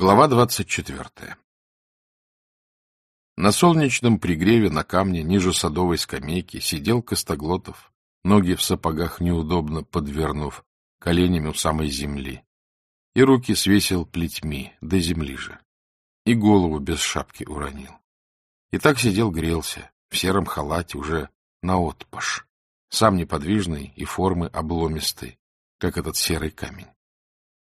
Глава двадцать четвертая На солнечном пригреве на камне ниже садовой скамейки сидел Костоглотов, ноги в сапогах неудобно подвернув, коленями у самой земли, и руки свесил плетьми до земли же, и голову без шапки уронил. И так сидел грелся, в сером халате уже наотпашь, сам неподвижный и формы обломистый, как этот серый камень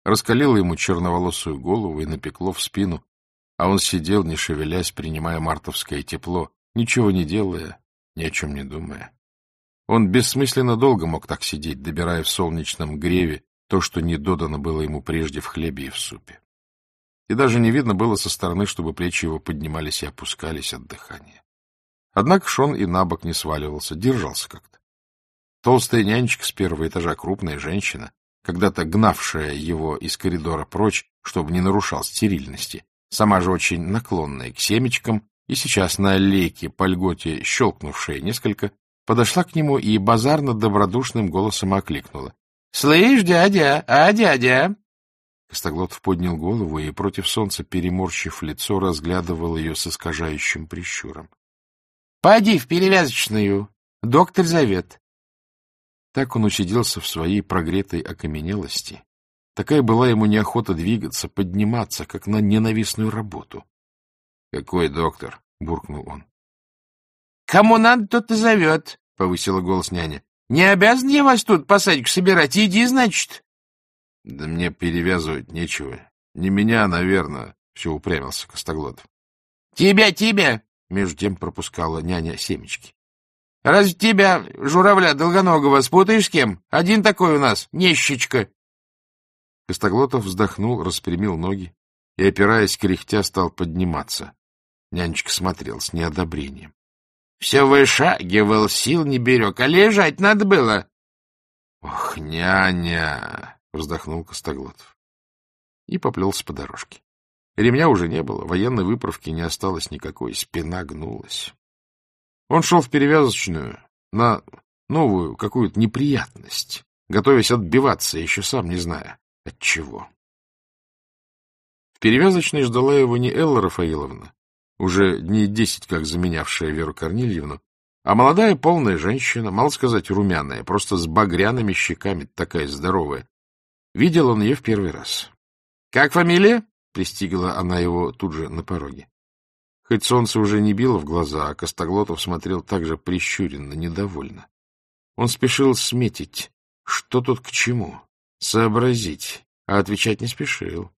раскалило ему черноволосую голову и напекло в спину, а он сидел, не шевелясь, принимая мартовское тепло, ничего не делая, ни о чем не думая. Он бессмысленно долго мог так сидеть, добирая в солнечном греве то, что не додано было ему прежде в хлебе и в супе. И даже не видно было со стороны, чтобы плечи его поднимались и опускались от дыхания. Однако Шон и на бок не сваливался, держался как-то. Толстая нянечка с первого этажа, крупная женщина, когда-то гнавшая его из коридора прочь, чтобы не нарушал стерильности, сама же очень наклонная к семечкам, и сейчас на аллейке по льготе щелкнувшая несколько, подошла к нему и базарно-добродушным голосом окликнула. — Слышь, дядя, а дядя? Костоглотов поднял голову и, против солнца переморщив лицо, разглядывал ее с искажающим прищуром. — Поди в перевязочную, доктор зовет. Так он усиделся в своей прогретой окаменелости. Такая была ему неохота двигаться, подниматься, как на ненавистную работу. — Какой доктор? — буркнул он. — Кому надо, тот и зовет, — повысила голос няня. — Не обязан я вас тут по садику собирать. Иди, значит. — Да мне перевязывать нечего. Не меня, наверное, — все упрямился Костоглотов. — Тебя, тебя! — между тем пропускала няня семечки. Разве тебя, журавля долгоногого, спутаешь с кем? Один такой у нас, нещечка. Костоглотов вздохнул, распрямил ноги и, опираясь кряхтя, стал подниматься. Нянечка смотрел с неодобрением. — Все вышагивал, сил не берег, а лежать надо было. — Ох, няня! — вздохнул Костоглотов. И поплелся по дорожке. Ремня уже не было, военной выправки не осталось никакой, спина гнулась. Он шел в перевязочную на новую какую-то неприятность, готовясь отбиваться, еще сам не зная от чего. В перевязочной ждала его не Элла Рафаиловна, уже дней десять как заменявшая Веру Корнильевну, а молодая полная женщина, мало сказать румяная, просто с багряными щеками, такая здоровая. Видел он ее в первый раз. — Как фамилия? — пристигла она его тут же на пороге. Хоть солнце уже не било в глаза, а Костоглотов смотрел так же прищуренно, недовольно. Он спешил сметить, что тут к чему, сообразить, а отвечать не спешил.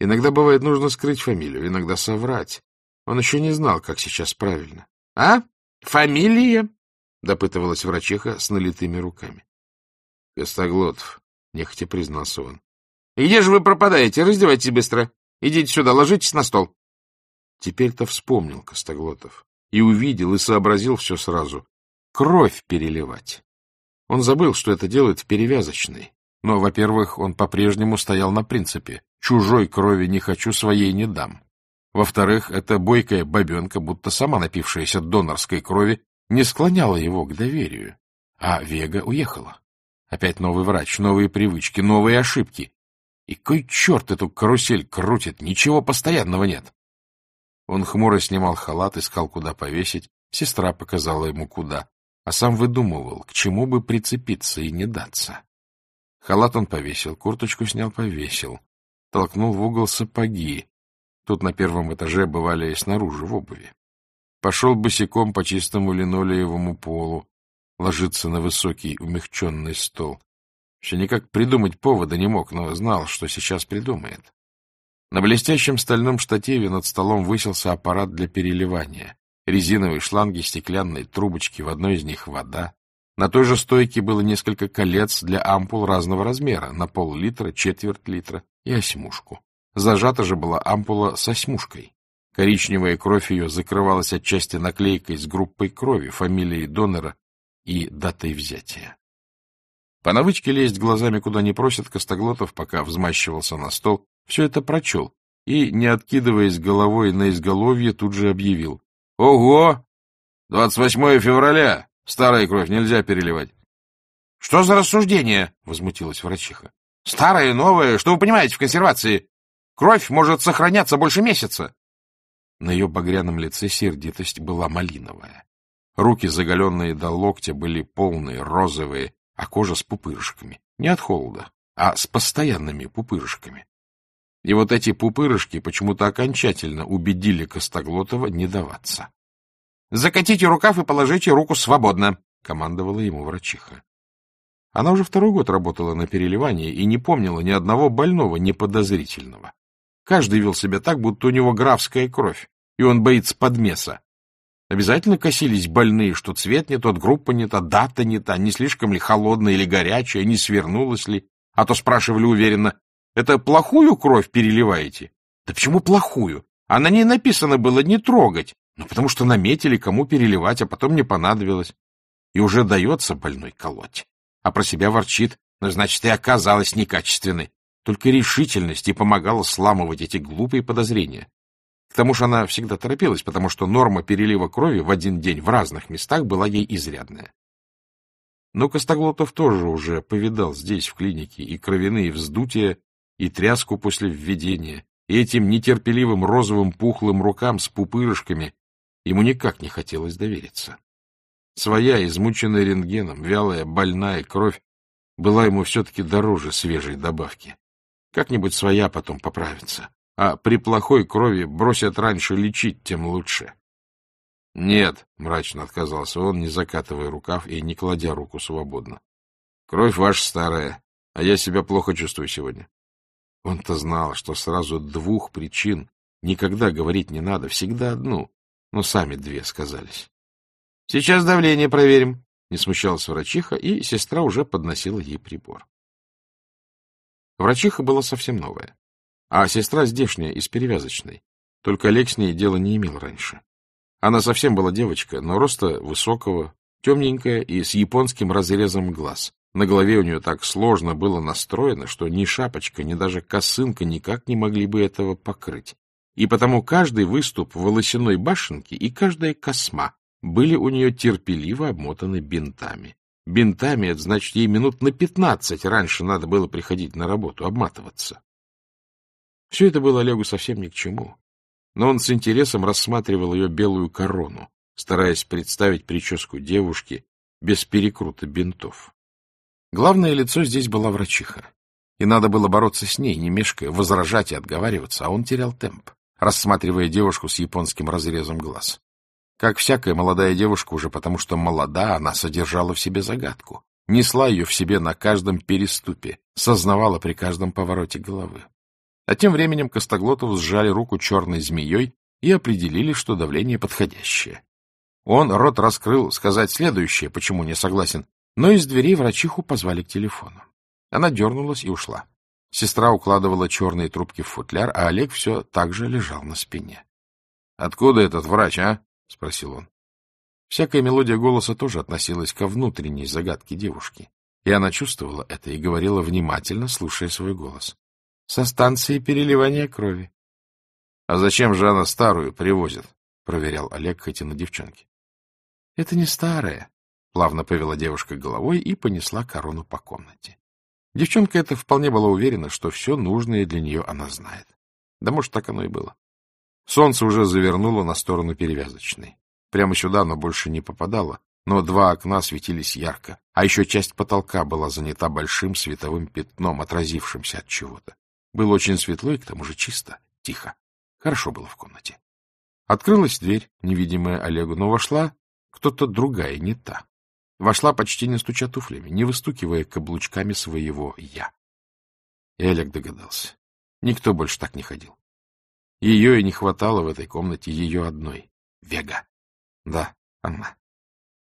Иногда, бывает, нужно скрыть фамилию, иногда соврать. Он еще не знал, как сейчас правильно. — А? Фамилия? — допытывалась врачиха с налитыми руками. — Костоглотов, — нехотя признался он. — Где же вы пропадаете? Раздевайтесь быстро. Идите сюда, ложитесь на стол. Теперь-то вспомнил Костоглотов. И увидел, и сообразил все сразу. Кровь переливать. Он забыл, что это делают в перевязочной. Но, во-первых, он по-прежнему стоял на принципе «чужой крови не хочу, своей не дам». Во-вторых, эта бойкая бабенка, будто сама напившаяся донорской крови, не склоняла его к доверию. А Вега уехала. Опять новый врач, новые привычки, новые ошибки. И кой черт эту карусель крутит, ничего постоянного нет. Он хмуро снимал халат, искал, куда повесить. Сестра показала ему, куда. А сам выдумывал, к чему бы прицепиться и не даться. Халат он повесил, курточку снял, повесил. Толкнул в угол сапоги. Тут на первом этаже бывали и снаружи, в обуви. Пошел босиком по чистому линолеевому полу, ложиться на высокий умягченный стол. Еще никак придумать повода не мог, но знал, что сейчас придумает. На блестящем стальном штативе над столом высился аппарат для переливания. Резиновые шланги, стеклянные трубочки, в одной из них вода. На той же стойке было несколько колец для ампул разного размера, на пол-литра, четверть литра и осьмушку. Зажата же была ампула с осьмушкой. Коричневая кровь ее закрывалась отчасти наклейкой с группой крови, фамилией донора и датой взятия. По навычке лезть глазами куда не просят Костоглотов, пока взмащивался на стол, все это прочел и, не откидываясь головой на изголовье, тут же объявил. — Ого! 28 февраля! Старая кровь нельзя переливать. — Что за рассуждение? — возмутилась врачиха. — Старая, новая, что вы понимаете в консервации? Кровь может сохраняться больше месяца. На ее багряном лице сердитость была малиновая. Руки, заголенные до локтя, были полные, розовые, а кожа с пупырышками. Не от холода, а с постоянными пупырышками. И вот эти пупырышки почему-то окончательно убедили Костоглотова не даваться. — Закатите рукав и положите руку свободно, — командовала ему врачиха. Она уже второй год работала на переливании и не помнила ни одного больного неподозрительного. Каждый вел себя так, будто у него графская кровь, и он боится подмеса. Обязательно косились больные, что цвет не тот, группа не та, дата не та, не слишком ли холодная или горячая, не свернулась ли. А то спрашивали уверенно, это плохую кровь переливаете? Да почему плохую? А на ней написано было не трогать. Ну, потому что наметили, кому переливать, а потом не понадобилось. И уже дается больной колоть. А про себя ворчит, ну, значит, и оказалась некачественной. Только решительность и помогала сламывать эти глупые подозрения. К тому же она всегда торопилась, потому что норма перелива крови в один день в разных местах была ей изрядная. Но Костоглотов тоже уже повидал здесь, в клинике, и кровяные вздутия, и тряску после введения, и этим нетерпеливым розовым пухлым рукам с пупырышками ему никак не хотелось довериться. Своя, измученная рентгеном, вялая, больная кровь была ему все-таки дороже свежей добавки. Как-нибудь своя потом поправится. А при плохой крови бросят раньше лечить, тем лучше. — Нет, — мрачно отказался он, не закатывая рукав и не кладя руку свободно. — Кровь ваша старая, а я себя плохо чувствую сегодня. Он-то знал, что сразу двух причин никогда говорить не надо, всегда одну, но сами две сказались. — Сейчас давление проверим, — не смущалась врачиха, и сестра уже подносила ей прибор. Врачиха была совсем новая, а сестра здешняя, из перевязочной. Только Олег с ней дела не имел раньше. Она совсем была девочка, но роста высокого, темненькая и с японским разрезом глаз. На голове у нее так сложно было настроено, что ни шапочка, ни даже косынка никак не могли бы этого покрыть. И потому каждый выступ волосяной башенки и каждая косма были у нее терпеливо обмотаны бинтами. Бинтами, это значит, ей минут на пятнадцать раньше надо было приходить на работу, обматываться. Все это было Олегу совсем ни к чему. Но он с интересом рассматривал ее белую корону, стараясь представить прическу девушки без перекрута бинтов. Главное лицо здесь была врачиха. И надо было бороться с ней, не мешкая, возражать и отговариваться, а он терял темп, рассматривая девушку с японским разрезом глаз. Как всякая молодая девушка, уже потому что молода, она содержала в себе загадку, несла ее в себе на каждом переступе, сознавала при каждом повороте головы. А тем временем Костоглотову сжали руку черной змеей и определили, что давление подходящее. Он рот раскрыл сказать следующее, почему не согласен, но из дверей врачиху позвали к телефону. Она дернулась и ушла. Сестра укладывала черные трубки в футляр, а Олег все так же лежал на спине. — Откуда этот врач, а? — спросил он. Всякая мелодия голоса тоже относилась ко внутренней загадке девушки, и она чувствовала это и говорила внимательно, слушая свой голос. — Со станции переливания крови. — А зачем же она старую привозит? — проверял Олег, хоть и на девчонке. — Это не старая, — плавно повела девушка головой и понесла корону по комнате. Девчонка эта вполне была уверена, что все нужное для нее она знает. Да, может, так оно и было. Солнце уже завернуло на сторону перевязочной. Прямо сюда оно больше не попадало, но два окна светились ярко, а еще часть потолка была занята большим световым пятном, отразившимся от чего-то. Было очень светло и к тому же чисто, тихо. Хорошо было в комнате. Открылась дверь, невидимая Олегу, но вошла кто-то другая, не та. Вошла, почти не стуча туфлями, не выстукивая каблучками своего «я». И Олег догадался. Никто больше так не ходил. Ее и не хватало в этой комнате, ее одной. Вега. Да, она.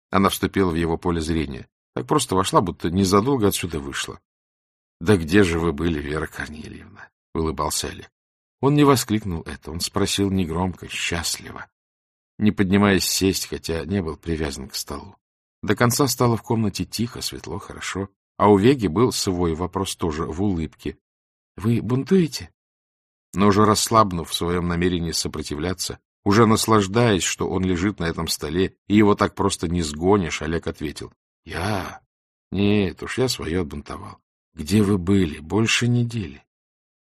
Она вступила в его поле зрения. Так просто вошла, будто незадолго отсюда вышла. — Да где же вы были, Вера Корнельевна? — улыбался Олег. Он не воскликнул это, он спросил негромко, счастливо, не поднимаясь сесть, хотя не был привязан к столу. До конца стало в комнате тихо, светло, хорошо, а у Веги был свой вопрос тоже в улыбке. — Вы бунтуете? Но уже расслабнув в своем намерении сопротивляться, уже наслаждаясь, что он лежит на этом столе, и его так просто не сгонишь, Олег ответил. — Я? Нет уж, я свое отбунтовал. Где вы были? Больше недели.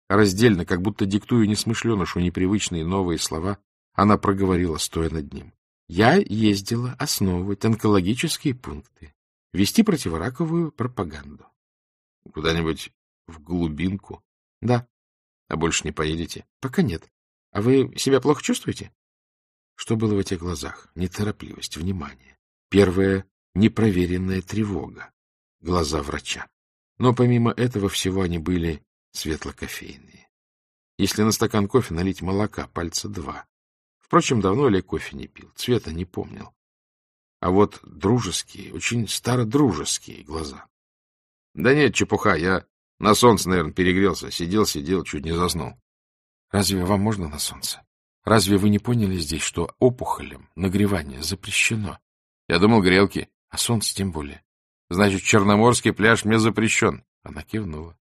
Раздельно, как будто диктуя несмышленышу непривычные новые слова, она проговорила, стоя над ним. Я ездила основывать онкологические пункты, вести противораковую пропаганду. Куда-нибудь в глубинку? Да. А больше не поедете? Пока нет. А вы себя плохо чувствуете? Что было в этих глазах? Неторопливость, внимание. Первая — непроверенная тревога. Глаза врача. Но помимо этого всего они были светло-кофейные. Если на стакан кофе налить молока, пальца два. Впрочем, давно Олег кофе не пил, цвета не помнил. А вот дружеские, очень стародружеские глаза. Да нет, чепуха, я на солнце, наверное, перегрелся. Сидел-сидел, чуть не заснул. Разве вам можно на солнце? Разве вы не поняли здесь, что опухолем нагревание запрещено? Я думал, грелки. А солнце тем более. Значит, Черноморский пляж мне запрещен. Она кивнула.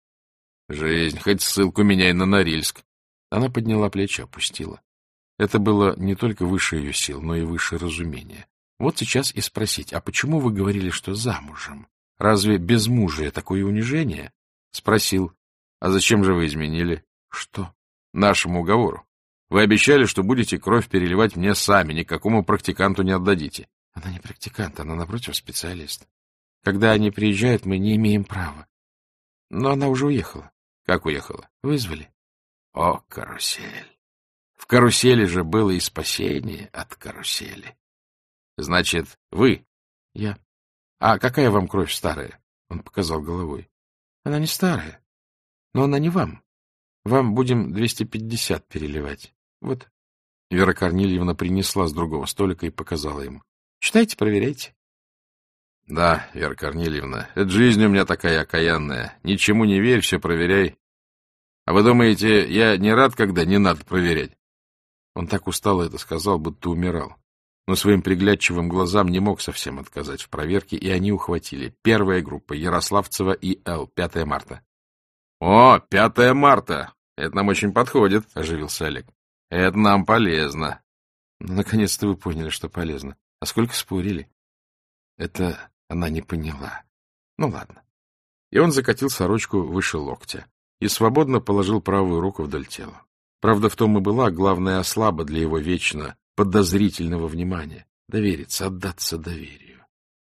Жизнь, хоть ссылку меняй на Норильск. Она подняла плечи, опустила. Это было не только выше ее сил, но и выше разумения. Вот сейчас и спросить, а почему вы говорили, что замужем? Разве без мужа такое унижение? Спросил. А зачем же вы изменили? Что? Нашему уговору. Вы обещали, что будете кровь переливать мне сами, никакому практиканту не отдадите. Она не практикант, она, напротив, специалист. Когда они приезжают, мы не имеем права. Но она уже уехала. Как уехала? Вызвали. О, карусель! В карусели же было и спасение от карусели. Значит, вы? Я. А какая вам кровь старая? Он показал головой. Она не старая. Но она не вам. Вам будем 250 переливать. Вот. Вера Корнильевна принесла с другого столика и показала ему. Читайте, проверяйте. Да, Вера Корнильевна, это жизнь у меня такая окаянная. Ничему не верь, все проверяй. А вы думаете, я не рад, когда не надо проверять? Он так устало это сказал, будто умирал. Но своим приглядчивым глазам не мог совсем отказать в проверке, и они ухватили. Первая группа Ярославцева и Л. 5 марта. — О, 5 марта! Это нам очень подходит, — оживился Олег. — Это нам полезно. Ну, наконец-то вы поняли, что полезно. А сколько спорили? Это она не поняла. Ну, ладно. И он закатил сорочку выше локтя и свободно положил правую руку вдоль тела. Правда, в том и была главная ослаба для его вечно подозрительного внимания — довериться, отдаться доверию.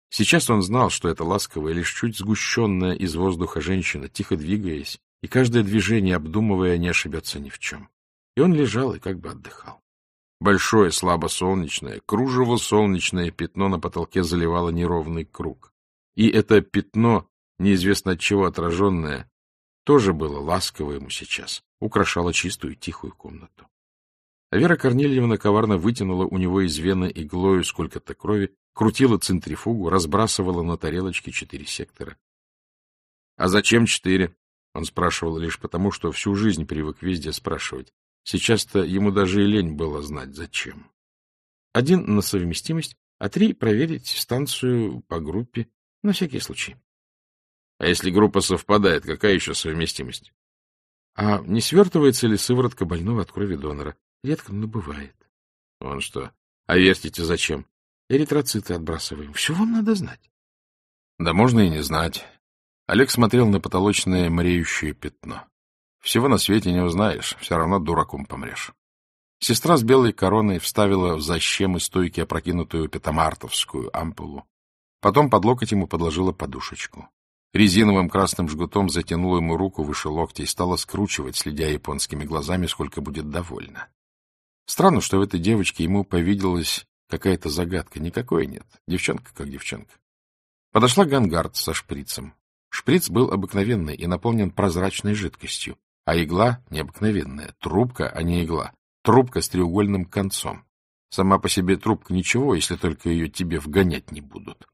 Сейчас он знал, что это ласковая, лишь чуть сгущенная из воздуха женщина, тихо двигаясь, и каждое движение обдумывая, не ошибется ни в чем. И он лежал и как бы отдыхал. Большое, слабо солнечное, кружево солнечное пятно на потолке заливало неровный круг. И это пятно, неизвестно от чего отраженное, тоже было ласково ему сейчас, украшало чистую тихую комнату. А Вера Корнильевна коварно вытянула у него из вены иглою сколько-то крови, крутила центрифугу, разбрасывала на тарелочке четыре сектора. — А зачем четыре? — он спрашивал лишь потому, что всю жизнь привык везде спрашивать. Сейчас-то ему даже и лень было знать, зачем. Один на совместимость, а три проверить станцию по группе, на всякий случай. А если группа совпадает, какая еще совместимость? А не свертывается ли сыворотка больного от крови донора? Редко, но бывает. Вон что. А вертите зачем? Эритроциты отбрасываем. Все вам надо знать. Да можно и не знать. Олег смотрел на потолочное мреющее пятно. Всего на свете не узнаешь, все равно дураком помрешь. Сестра с белой короной вставила в защемы стойки опрокинутую петамартовскую ампулу. Потом под локоть ему подложила подушечку. Резиновым красным жгутом затянула ему руку выше локтя и стала скручивать, следя японскими глазами, сколько будет довольна. Странно, что в этой девочке ему повиделась какая-то загадка. Никакой нет. Девчонка как девчонка. Подошла Гангард со шприцем. Шприц был обыкновенный и наполнен прозрачной жидкостью, а игла необыкновенная. Трубка, а не игла. Трубка с треугольным концом. Сама по себе трубка ничего, если только ее тебе вгонять не будут.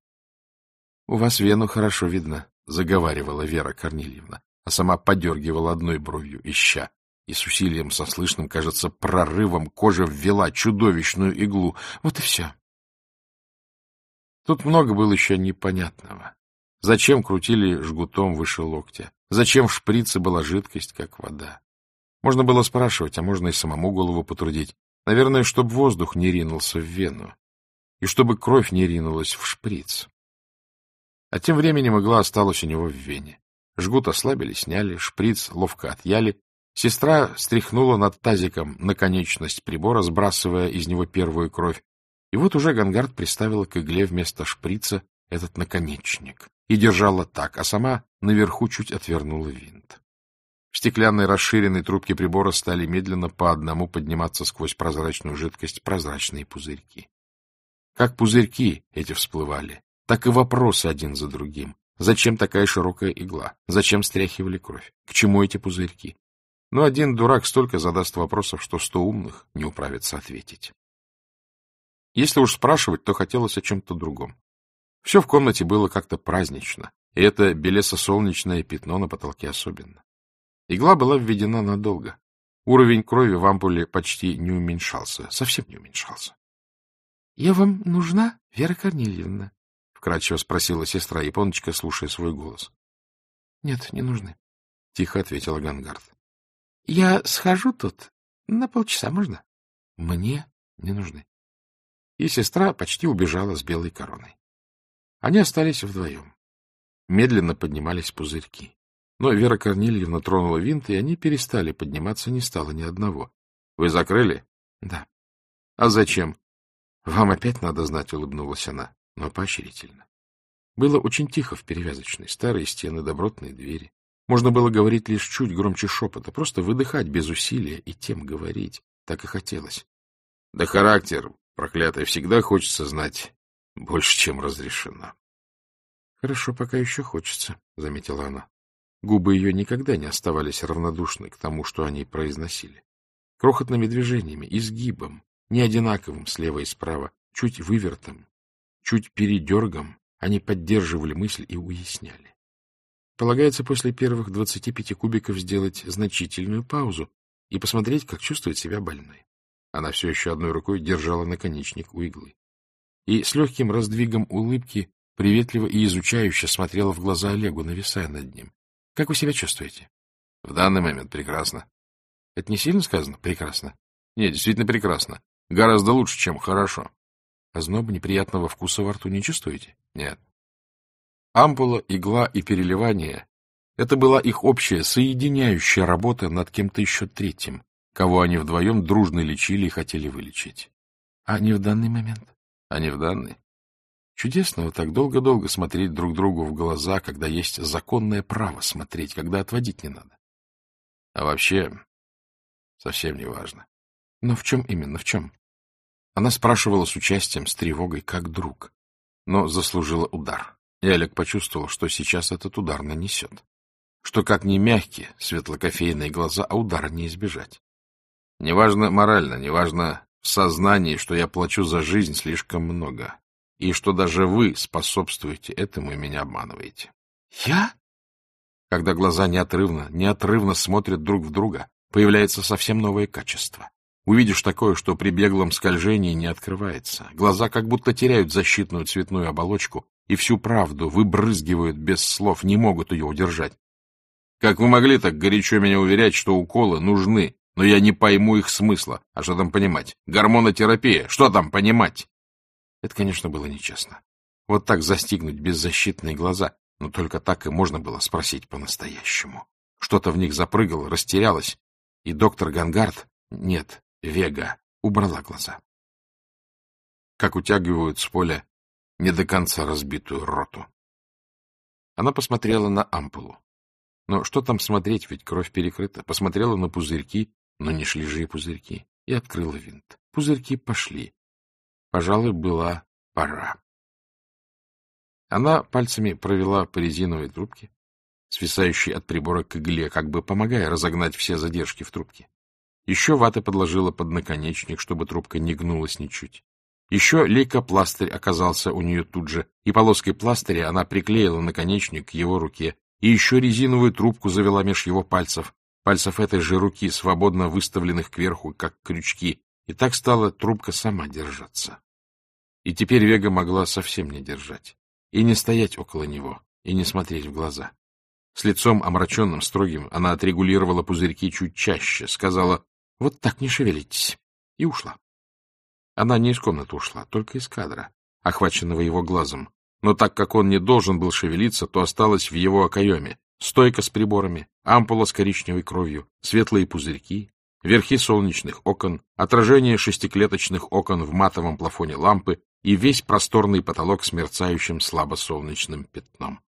— У вас вену хорошо видно, — заговаривала Вера Корнильевна, а сама подергивала одной бровью, ища и с усилием сослышным, кажется, прорывом кожа ввела чудовищную иглу. Вот и все. Тут много было еще непонятного. Зачем крутили жгутом выше локтя? Зачем в шприце была жидкость, как вода? Можно было спрашивать, а можно и самому голову потрудить. Наверное, чтобы воздух не ринулся в вену. И чтобы кровь не ринулась в шприц. А тем временем игла осталась у него в вене. Жгут ослабили, сняли, шприц ловко отъяли, Сестра стряхнула над тазиком наконечность прибора, сбрасывая из него первую кровь. И вот уже Гангард приставила к игле вместо шприца этот наконечник и держала так, а сама наверху чуть отвернула винт. В стеклянной расширенной трубке прибора стали медленно по одному подниматься сквозь прозрачную жидкость прозрачные пузырьки. Как пузырьки эти всплывали, так и вопросы один за другим. Зачем такая широкая игла? Зачем стряхивали кровь? К чему эти пузырьки? Но один дурак столько задаст вопросов, что сто умных не управится ответить. Если уж спрашивать, то хотелось о чем-то другом. Все в комнате было как-то празднично, и это белесо-солнечное пятно на потолке особенно. Игла была введена надолго. Уровень крови в ампуле почти не уменьшался, совсем не уменьшался. — Я вам нужна, Вера Корнильевна? — вкратчиво спросила сестра Японочка, слушая свой голос. — Нет, не нужны, — тихо ответила Гангард. Я схожу тут на полчаса, можно? Мне не нужны. И сестра почти убежала с белой короной. Они остались вдвоем. Медленно поднимались пузырьки. Но Вера Корнильевна тронула винт, и они перестали подниматься, не стало ни одного. — Вы закрыли? — Да. — А зачем? — Вам опять надо знать, — улыбнулась она, но поощрительно. Было очень тихо в перевязочной, старые стены, добротные двери. Можно было говорить лишь чуть громче шепота, просто выдыхать без усилия и тем говорить. Так и хотелось. Да характер, проклятый, всегда хочется знать больше, чем разрешено. — Хорошо, пока еще хочется, — заметила она. Губы ее никогда не оставались равнодушны к тому, что они произносили. Крохотными движениями, изгибом, не одинаковым слева и справа, чуть вывертом, чуть передергом, они поддерживали мысль и уясняли. Полагается после первых 25 кубиков сделать значительную паузу и посмотреть, как чувствует себя больной. Она все еще одной рукой держала наконечник у иглы. И с легким раздвигом улыбки приветливо и изучающе смотрела в глаза Олегу, нависая над ним. — Как вы себя чувствуете? — В данный момент прекрасно. — Это не сильно сказано? Прекрасно. — Нет, действительно прекрасно. Гораздо лучше, чем хорошо. — Зноба неприятного вкуса во рту не чувствуете? — Нет. Ампула, игла и переливание — это была их общая, соединяющая работа над кем-то еще третьим, кого они вдвоем дружно лечили и хотели вылечить. А не в данный момент? А не в данный. Чудесно вот так долго-долго смотреть друг другу в глаза, когда есть законное право смотреть, когда отводить не надо. А вообще, совсем не важно. Но в чем именно, в чем? Она спрашивала с участием, с тревогой, как друг, но заслужила удар. И Олег почувствовал, что сейчас этот удар нанесет. Что как не мягкие, светлокофейные глаза, а удара не избежать. Неважно морально, неважно в сознании, что я плачу за жизнь слишком много, и что даже вы способствуете этому и меня обманываете. Я? Когда глаза неотрывно, неотрывно смотрят друг в друга, появляется совсем новое качество. Увидишь такое, что при беглом скольжении не открывается. Глаза как будто теряют защитную цветную оболочку и всю правду выбрызгивают без слов, не могут ее удержать. Как вы могли так горячо меня уверять, что уколы нужны, но я не пойму их смысла. А что там понимать? Гормонотерапия. Что там понимать? Это, конечно, было нечестно. Вот так застигнуть беззащитные глаза, но только так и можно было спросить по-настоящему. Что-то в них запрыгало, растерялось, и доктор Гангард, нет, Вега, убрала глаза. Как утягивают с поля не до конца разбитую роту. Она посмотрела на ампулу. Но что там смотреть, ведь кровь перекрыта. Посмотрела на пузырьки, но не шли же и пузырьки, и открыла винт. Пузырьки пошли. Пожалуй, была пора. Она пальцами провела по резиновой трубке, свисающей от прибора к игле, как бы помогая разогнать все задержки в трубке. Еще ваты подложила под наконечник, чтобы трубка не гнулась ничуть. Еще лейкопластырь оказался у нее тут же, и полоской пластыря она приклеила наконечник к его руке, и еще резиновую трубку завела меж его пальцев, пальцев этой же руки, свободно выставленных кверху, как крючки, и так стала трубка сама держаться. И теперь Вега могла совсем не держать, и не стоять около него, и не смотреть в глаза. С лицом омраченным, строгим, она отрегулировала пузырьки чуть чаще, сказала «Вот так не шевелитесь», и ушла. Она не из комнаты ушла, только из кадра, охваченного его глазом. Но так как он не должен был шевелиться, то осталась в его окоеме, стойка с приборами, ампула с коричневой кровью, светлые пузырьки, верхи солнечных окон, отражение шестиклеточных окон в матовом плафоне лампы и весь просторный потолок с мерцающим слабосолнечным пятном.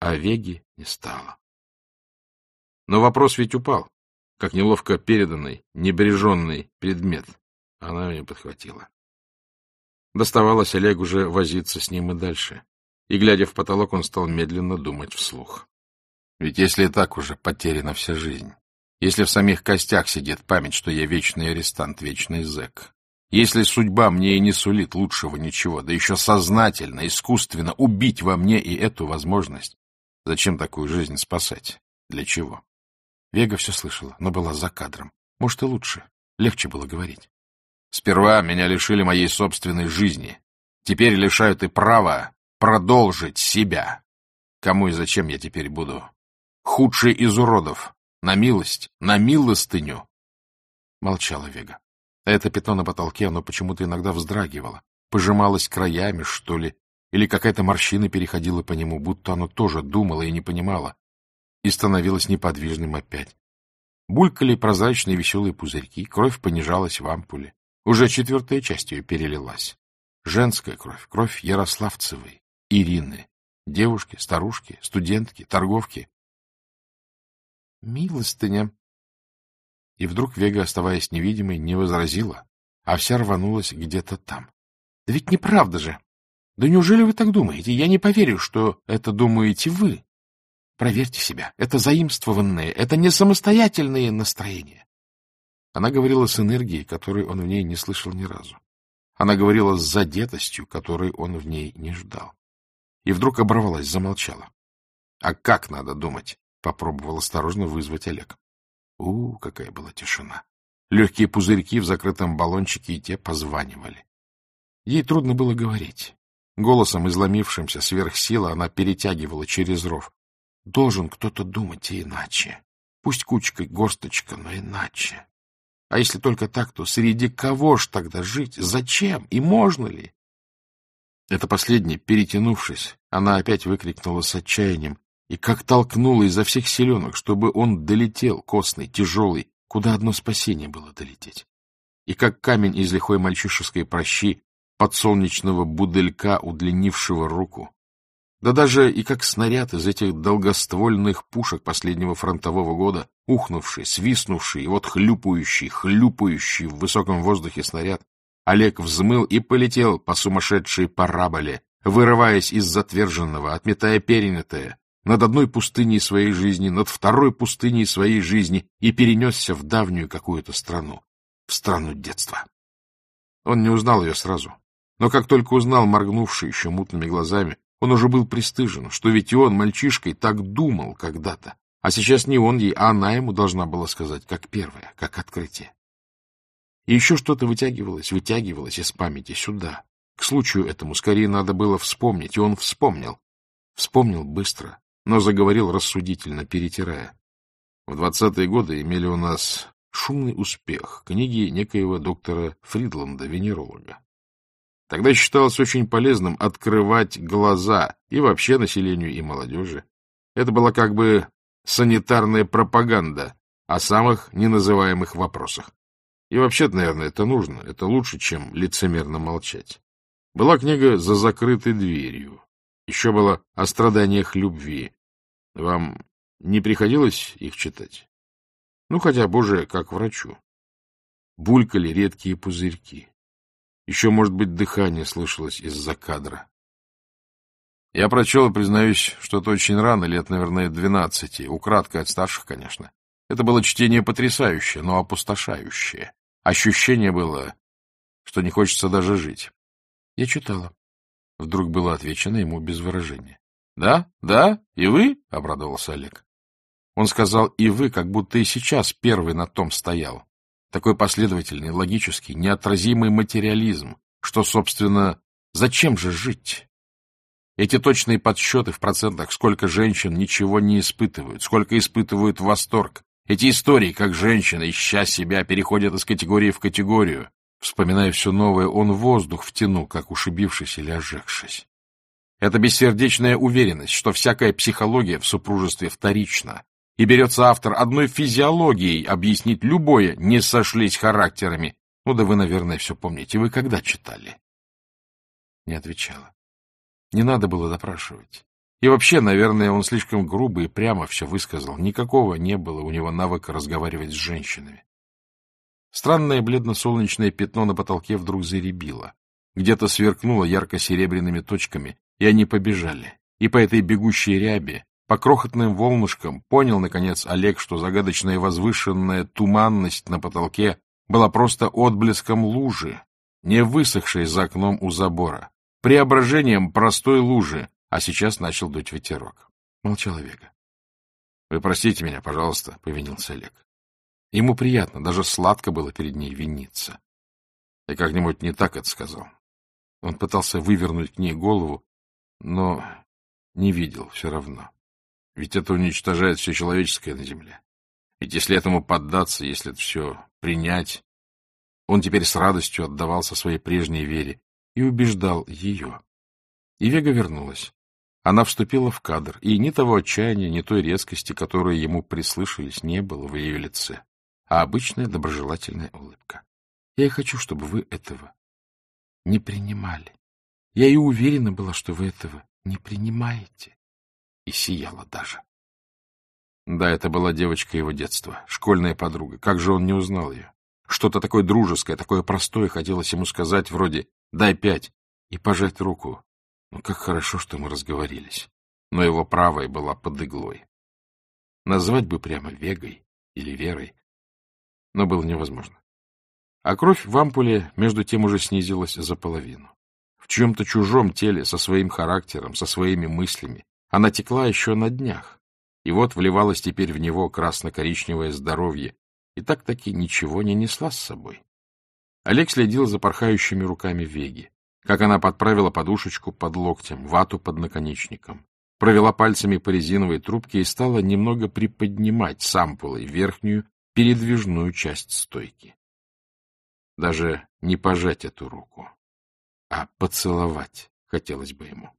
А Веги не стало. Но вопрос ведь упал, как неловко переданный, небреженный предмет. Она ее подхватила. Доставалось Олег уже возиться с ним и дальше. И, глядя в потолок, он стал медленно думать вслух. Ведь если и так уже потеряна вся жизнь, если в самих костях сидит память, что я вечный арестант, вечный зэк, если судьба мне и не сулит лучшего ничего, да еще сознательно, искусственно убить во мне и эту возможность, зачем такую жизнь спасать? Для чего? Вега все слышала, но была за кадром. Может, и лучше. Легче было говорить. Сперва меня лишили моей собственной жизни. Теперь лишают и права продолжить себя. Кому и зачем я теперь буду? Худший из уродов. На милость, на милостыню. Молчала Вега. Это пятно на потолке, оно почему-то иногда вздрагивало, пожималось краями, что ли, или какая-то морщина переходила по нему, будто оно тоже думало и не понимало, и становилось неподвижным опять. Булькали прозрачные веселые пузырьки, кровь понижалась в ампуле. Уже четвертая часть ее перелилась. Женская кровь, кровь Ярославцевой, Ирины, девушки, старушки, студентки, торговки. Милостыня. И вдруг Вега, оставаясь невидимой, не возразила, а вся рванулась где-то там. Да ведь неправда же! Да неужели вы так думаете? Я не поверю, что это думаете вы. Проверьте себя. Это заимствованные, это не самостоятельные настроения. Она говорила с энергией, которой он в ней не слышал ни разу. Она говорила с задетостью, которой он в ней не ждал. И вдруг оборвалась, замолчала. — А как надо думать? — попробовал осторожно вызвать Олег. У, какая была тишина! Легкие пузырьки в закрытом баллончике и те позванивали. Ей трудно было говорить. Голосом, изломившимся сверх силы, она перетягивала через ров. Должен кто-то думать и иначе. Пусть кучкой, горсточка, но иначе. А если только так, то среди кого ж тогда жить? Зачем? И можно ли? Это последнее, перетянувшись, она опять выкрикнула с отчаянием и как толкнула изо всех силенок, чтобы он долетел, костный, тяжелый, куда одно спасение было долететь. И как камень из лихой мальчишеской прощи подсолнечного буделька, удлинившего руку, да даже и как снаряд из этих долгоствольных пушек последнего фронтового года, ухнувший, свистнувший и вот хлюпающий, хлюпающий в высоком воздухе снаряд, Олег взмыл и полетел по сумасшедшей параболе, вырываясь из затверженного, отметая перенятое, над одной пустыней своей жизни, над второй пустыней своей жизни и перенесся в давнюю какую-то страну, в страну детства. Он не узнал ее сразу, но как только узнал, моргнувший еще мутными глазами, он уже был пристыжен, что ведь и он, мальчишкой, так думал когда-то. А сейчас не он ей, а она ему должна была сказать, как первое, как открытие. И еще что-то вытягивалось, вытягивалось из памяти сюда. К случаю этому скорее надо было вспомнить, и он вспомнил. Вспомнил быстро, но заговорил рассудительно, перетирая. В двадцатые годы имели у нас шумный успех книги некоего доктора Фридланда, венеролога. Тогда считалось очень полезным открывать глаза и вообще населению, и молодежи. Это была как бы санитарная пропаганда о самых неназываемых вопросах. И вообще-то, наверное, это нужно, это лучше, чем лицемерно молчать. Была книга «За закрытой дверью». Еще было о страданиях любви. Вам не приходилось их читать? Ну, хотя бы уже как врачу. Булькали редкие пузырьки. Еще, может быть, дыхание слышалось из-за кадра. Я прочел и признаюсь, что-то очень рано, лет, наверное, двенадцати, украдкой от старших, конечно. Это было чтение потрясающее, но опустошающее. Ощущение было, что не хочется даже жить. Я читала. Вдруг было отвечено ему без выражения. — Да? Да? И вы? — обрадовался Олег. Он сказал «и вы», как будто и сейчас первый на том стоял. Такой последовательный, логический, неотразимый материализм, что, собственно, зачем же жить? Эти точные подсчеты в процентах, сколько женщин ничего не испытывают, сколько испытывают восторг. Эти истории, как женщина, ища себя, переходят из категории в категорию. Вспоминая все новое, он воздух втянул, как ушибившись или ожегшись. Это бессердечная уверенность, что всякая психология в супружестве вторична, и берется автор одной физиологией объяснить любое «не сошлись характерами». Ну да вы, наверное, все помните. Вы когда читали? Не отвечала. Не надо было допрашивать. И вообще, наверное, он слишком грубо и прямо все высказал. Никакого не было у него навыка разговаривать с женщинами. Странное бледно-солнечное пятно на потолке вдруг заребило. Где-то сверкнуло ярко-серебряными точками, и они побежали. И по этой бегущей рябе, по крохотным волнышкам, понял, наконец, Олег, что загадочная возвышенная туманность на потолке была просто отблеском лужи, не высохшей за окном у забора, преображением простой лужи, а сейчас начал дуть ветерок. Молчала Вега. — Вы простите меня, пожалуйста, — повинился Олег. Ему приятно, даже сладко было перед ней виниться. Я как-нибудь не так это сказал. Он пытался вывернуть к ней голову, но не видел все равно. Ведь это уничтожает все человеческое на земле. Ведь если этому поддаться, если это все принять, он теперь с радостью отдавался своей прежней вере и убеждал ее. И Вега вернулась. Она вступила в кадр, и ни того отчаяния, ни той резкости, которые ему прислышались, не было в ее лице, а обычная доброжелательная улыбка. Я хочу, чтобы вы этого не принимали. Я и уверена была, что вы этого не принимаете. И сияла даже. Да, это была девочка его детства, школьная подруга. Как же он не узнал ее? Что-то такое дружеское, такое простое хотелось ему сказать, вроде «дай пять» и пожать руку. Ну, как хорошо, что мы разговорились. Но его правая была под иглой. Назвать бы прямо Вегой или Верой, но было невозможно. А кровь в ампуле между тем уже снизилась за половину. В чьем-то чужом теле, со своим характером, со своими мыслями, она текла еще на днях. И вот вливалось теперь в него красно-коричневое здоровье, и так-таки ничего не несла с собой. Олег следил за порхающими руками Веги, как она подправила подушечку под локтем, вату под наконечником, провела пальцами по резиновой трубке и стала немного приподнимать с ампулой верхнюю передвижную часть стойки. Даже не пожать эту руку, а поцеловать хотелось бы ему.